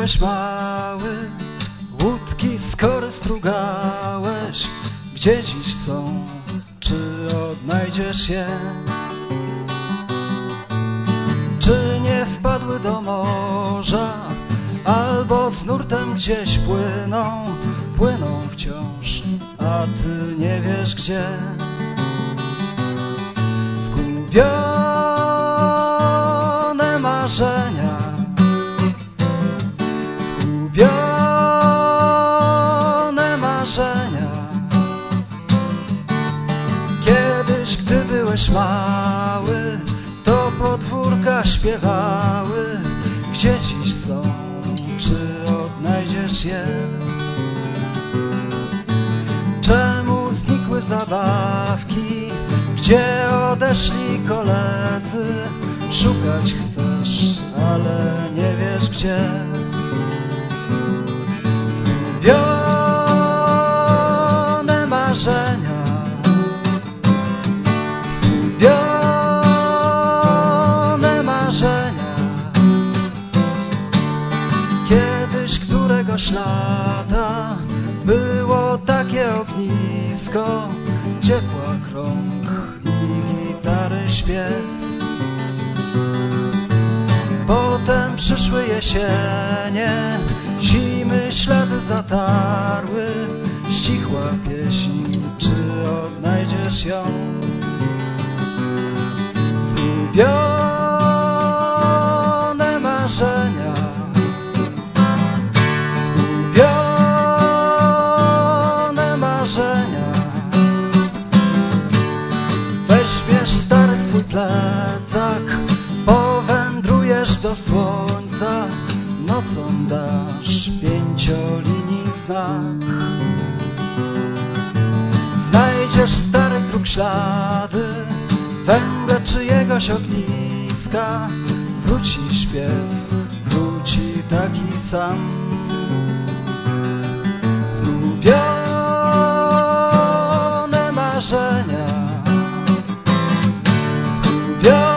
byłeś mały, łódki skory strugałeś, gdzie dziś są, czy odnajdziesz je? Czy nie wpadły do morza, albo z nurtem gdzieś płyną, płyną wciąż, a ty nie wiesz gdzie? Zgubione marzenia byłeś mały To podwórka śpiewały Gdzie dziś są, czy odnajdziesz je? Czemu znikły zabawki? Gdzie odeszli koledzy? Szukać chcesz, ale nie wiesz gdzie Zgubione marzenia któregoś lata Było takie ognisko Ciepła krąg i gitary śpiew. Potem przyszły jesienie, zimy ślady zatarły, ścichła pieśń, plecak, powędrujesz do słońca, nocą dasz pięciolinii znak. Znajdziesz starych dróg ślady, węgle czyjegoś ogniska, wróci śpiew, wróci taki sam. Yeah.